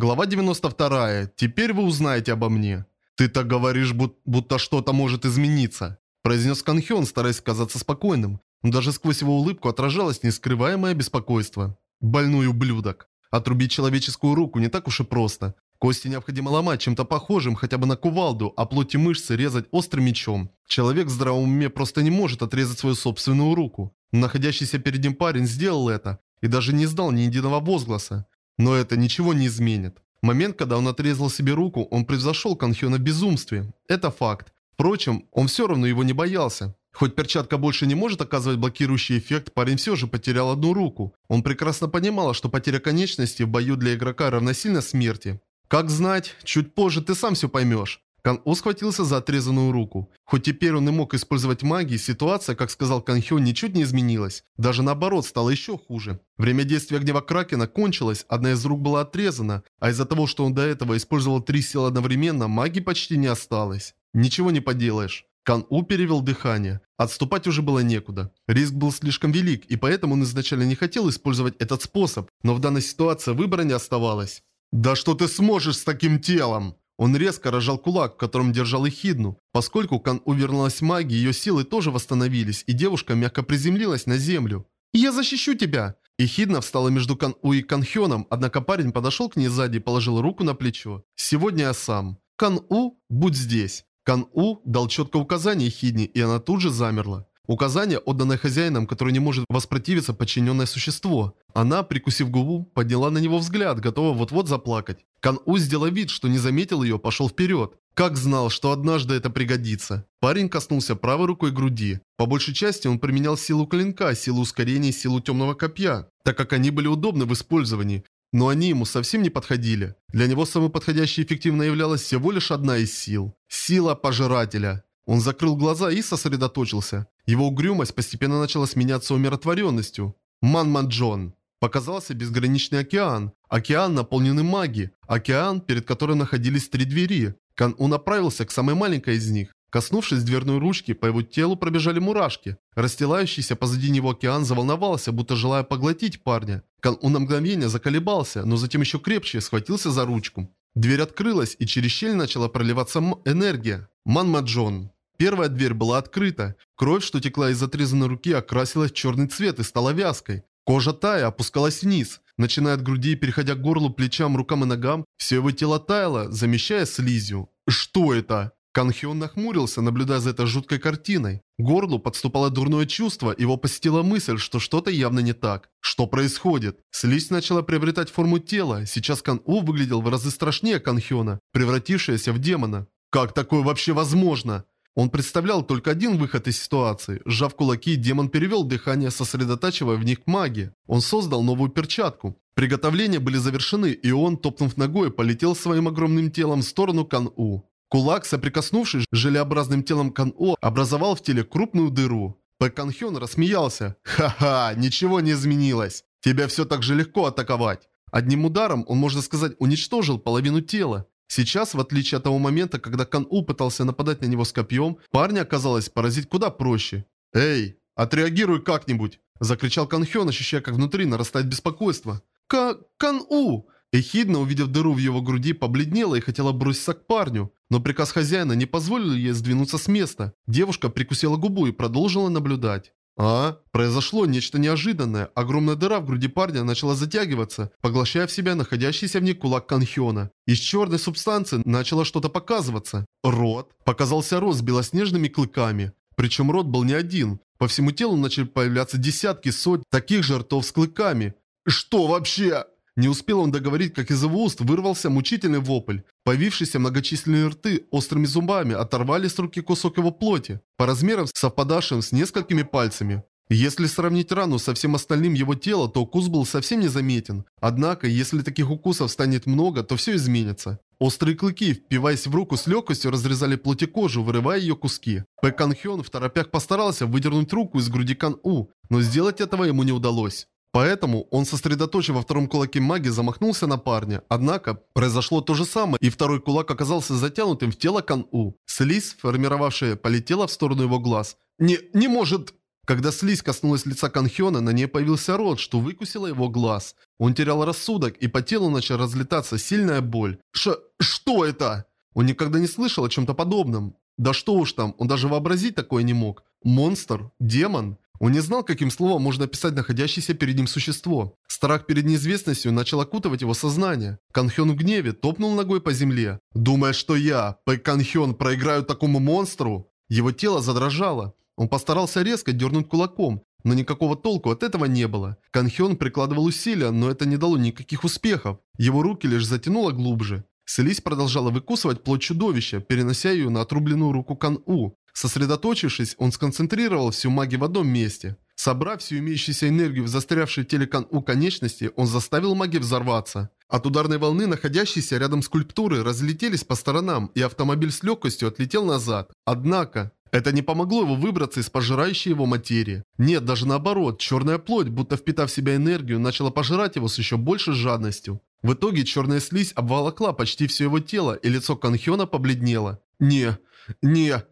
Глава 92. Теперь вы узнаете обо мне. Ты так говоришь, бут будто что-то может измениться. Произнес Канхён, стараясь казаться спокойным. Но даже сквозь его улыбку отражалось нескрываемое беспокойство. Больной ублюдок. Отрубить человеческую руку не так уж и просто. Кости необходимо ломать чем-то похожим, хотя бы на кувалду, а плоть и мышцы резать острым мечом. Человек в здравом уме просто не может отрезать свою собственную руку. Находящийся перед ним парень сделал это и даже не издал ни единого возгласа. Но это ничего не изменит. Момент, когда он отрезал себе руку, он превзошел Канхёна в безумстве. Это факт. Впрочем, он все равно его не боялся. Хоть перчатка больше не может оказывать блокирующий эффект, парень все же потерял одну руку. Он прекрасно понимал, что потеря конечности в бою для игрока равносильно смерти. Как знать, чуть позже ты сам все поймешь. Кан-У схватился за отрезанную руку. Хоть теперь он и мог использовать магию, ситуация, как сказал Кан Хё, ничуть не изменилась. Даже наоборот, стало еще хуже. Время действия гнева Кракена кончилось, одна из рук была отрезана, а из-за того, что он до этого использовал три силы одновременно, магии почти не осталось. Ничего не поделаешь. Кан-У перевел дыхание. Отступать уже было некуда. Риск был слишком велик, и поэтому он изначально не хотел использовать этот способ, но в данной ситуации выбора не оставалось. «Да что ты сможешь с таким телом?» Он резко рожал кулак, в котором держал Эхидну. Поскольку Кан увернулась магии, ее силы тоже восстановились, и девушка мягко приземлилась на землю. «Я защищу тебя!» Эхидна встала между Кан-У и Кан-Хёном, однако парень подошел к ней сзади и положил руку на плечо. «Сегодня я сам. Кан-У, будь здесь!» Кан-У дал четкое указание Эхидне, и она тут же замерла. Указание, отданное хозяином, который не может воспротивиться подчиненное существо. Она, прикусив губу, подняла на него взгляд, готова вот-вот заплакать. Кан-У, сделав вид, что не заметил ее, пошел вперед. Как знал, что однажды это пригодится. Парень коснулся правой рукой груди. По большей части он применял силу клинка, силу ускорения и силу темного копья, так как они были удобны в использовании. Но они ему совсем не подходили. Для него самой подходящей и эффективной являлась всего лишь одна из сил. Сила Пожирателя. Он закрыл глаза и сосредоточился. Его угрюмость постепенно начала сменяться умиротворенностью. Ман-Ман-Джон. Показался безграничный океан. Океан, наполненный магией. Океан, перед которым находились три двери. Кан-У направился к самой маленькой из них. Коснувшись дверной ручки, по его телу пробежали мурашки. Расстилающийся позади него океан заволновался, будто желая поглотить парня. Кан-У на мгновение заколебался, но затем еще крепче схватился за ручку. Дверь открылась, и через щель начала проливаться энергия. Ман-Маджон. Первая дверь была открыта. Кровь, что текла из отрезанной руки, окрасилась в черный цвет и стала вязкой. Кожа тая опускалась вниз. Начиная от груди переходя к горлу, плечам, рукам и ногам, все его тело таяло, замещая слизью. Что это? Канхён нахмурился, наблюдая за этой жуткой картиной. Горлу подступало дурное чувство, его посетила мысль, что что-то явно не так. Что происходит? Слизь начала приобретать форму тела, сейчас Кан-У выглядел в разы страшнее Канхёна, превратившаяся в демона. Как такое вообще возможно? Он представлял только один выход из ситуации. Сжав кулаки, демон перевел дыхание, сосредотачивая в них магии. Он создал новую перчатку. Приготовления были завершены, и он, топнув ногой, полетел своим огромным телом в сторону Кан-У. Кулак, соприкоснувшись с желеобразным телом Кан-У, образовал в теле крупную дыру. Пэк Кан Хён рассмеялся. «Ха-ха, ничего не изменилось. Тебя все так же легко атаковать». Одним ударом он, можно сказать, уничтожил половину тела. Сейчас, в отличие от того момента, когда Кан-У пытался нападать на него с копьем, парня оказалось поразить куда проще. «Эй, отреагируй как-нибудь!» – закричал Кан Хён, ощущая, как внутри нарастает беспокойство. «Ка... Кан-У!» Эхидна, увидев дыру в его груди, побледнела и хотела броситься к парню. Но приказ хозяина не позволил ей сдвинуться с места. Девушка прикусила губу и продолжила наблюдать. А? Произошло нечто неожиданное. Огромная дыра в груди парня начала затягиваться, поглощая в себя находящийся в ней кулак Канхёна. Из черной субстанции начало что-то показываться. Рот. Показался рот с белоснежными клыками. Причем рот был не один. По всему телу начали появляться десятки, сотни таких же ртов с клыками. Что вообще? Не успел он договорить, как из его уст вырвался мучительный вопль. Появившиеся многочисленные рты острыми зубами оторвали с руки кусок его плоти, по размерам совпадавшим с несколькими пальцами. Если сравнить рану со всем остальным его тела, то укус был совсем незаметен. Однако, если таких укусов станет много, то все изменится. Острые клыки, впиваясь в руку с легкостью, разрезали плоть и кожу, вырывая ее куски. Пэ Кан Хён в торопях постарался выдернуть руку из груди Кан У, но сделать этого ему не удалось. Поэтому он, сосредоточив во втором кулаке магии, замахнулся на парня. Однако, произошло то же самое, и второй кулак оказался затянутым в тело Кан-У. Слизь, формировавшая, полетела в сторону его глаз. «Не, не может...» Когда слизь коснулась лица Канхёна, на ней появился рот, что выкусило его глаз. Он терял рассудок, и по телу начала разлетаться сильная боль. Ш... что это? Он никогда не слышал о чем-то подобном. Да что уж там, он даже вообразить такое не мог. Монстр? Демон? Он не знал, каким словом можно описать находящееся перед ним существо. Страх перед неизвестностью начал окутывать его сознание. Канхён в гневе топнул ногой по земле. «Думаешь, что я, Пэй Канхён, проиграю такому монстру?» Его тело задрожало. Он постарался резко дернуть кулаком, но никакого толку от этого не было. Канхён прикладывал усилия, но это не дало никаких успехов. Его руки лишь затянуло глубже. Слизь продолжала выкусывать плоть чудовища, перенося ее на отрубленную руку Кан-У. Сосредоточившись, он сконцентрировал всю магию в одном месте. Собрав всю имеющуюся энергию в застрявшей теле Кан-У конечности, он заставил магию взорваться. От ударной волны, находящейся рядом скульптуры, разлетелись по сторонам, и автомобиль с легкостью отлетел назад. Однако, это не помогло его выбраться из пожирающей его материи. Нет, даже наоборот, черная плоть, будто впитав в себя энергию, начала пожирать его с еще большей жадностью. В итоге черная слизь обволокла почти все его тело, и лицо Канхёна побледнело. «Не, не,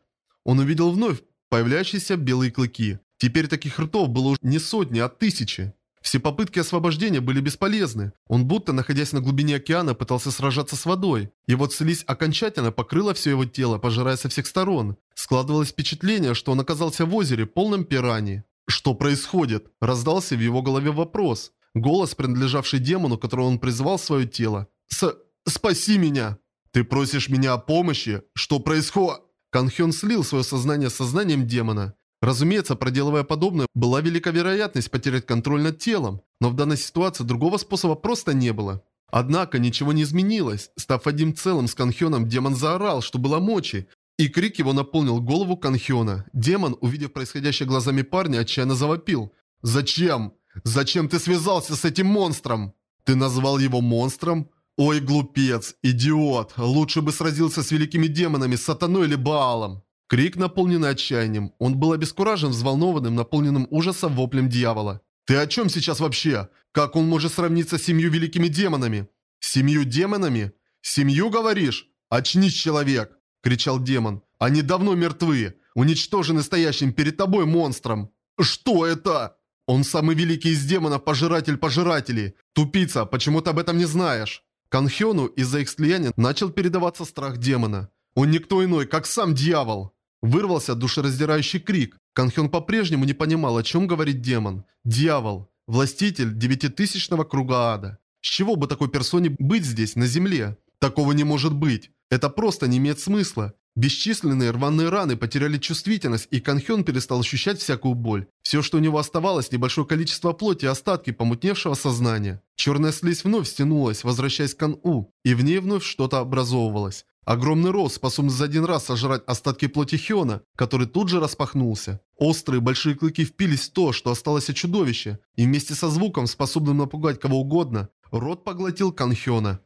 он увидел вновь появляющиеся белые клыки. Теперь таких ртов было уже не сотни, а тысячи. Все попытки освобождения были бесполезны. Он будто, находясь на глубине океана, пытался сражаться с водой. Вот слизь окончательно покрыла все его тело, пожирая со всех сторон. Складывалось впечатление, что он оказался в озере, полном пираний. «Что происходит?» – раздался в его голове вопрос. Голос, принадлежавший демону, которого он призвал в свое тело. «С... спаси меня!» «Ты просишь меня о помощи? Что происходит?» Канхён слил свое сознание с сознанием демона. Разумеется, проделывая подобное, была велика вероятность потерять контроль над телом, но в данной ситуации другого способа просто не было. Однако ничего не изменилось. Став одним целым с Канхёном, демон заорал, что было мочи, и крик его наполнил голову Канхёна. Демон, увидев происходящее глазами парня, отчаянно завопил. «Зачем? Зачем ты связался с этим монстром?» «Ты назвал его монстром?» Ой, глупец, идиот, лучше бы сразился с великими демонами, сатаной или Баалом. Крик, наполненный отчаянием. Он был обескуражен, взволнованным, наполненным ужасом воплем дьявола. «Ты о чем сейчас вообще? Как он может сравниться с семью великими демонами?» «Семью демонами? Семью, говоришь? Очнись, человек!» – кричал демон. «Они давно мертвы, уничтожены стоящим перед тобой монстром!» «Что это?» «Он самый великий из демонов, пожиратель пожирателей! Тупица, почему ты об этом не знаешь?» Канхёну из-за их слияния начал передаваться страх демона. Он никто иной, как сам дьявол. Вырвался душераздирающий крик. Канхён по-прежнему не понимал, о чем говорит демон. Дьявол. Властитель девятитысячного круга ада. С чего бы такой персоне быть здесь, на земле? Такого не может быть. Это просто не имеет смысла. Бесчисленные рваные раны потеряли чувствительность, и Канхён перестал ощущать всякую боль. Все, что у него оставалось, небольшое количество плоти и остатки помутневшего сознания. Черная слизь вновь стянулась, возвращаясь к Кан-У, и в ней вновь что-то образовывалось. Огромный рост, способный за один раз сожрать остатки плоти Хёна, который тут же распахнулся. Острые большие клыки впились в то, что осталось от чудовища, и вместе со звуком, способным напугать кого угодно, рот поглотил Канхёна.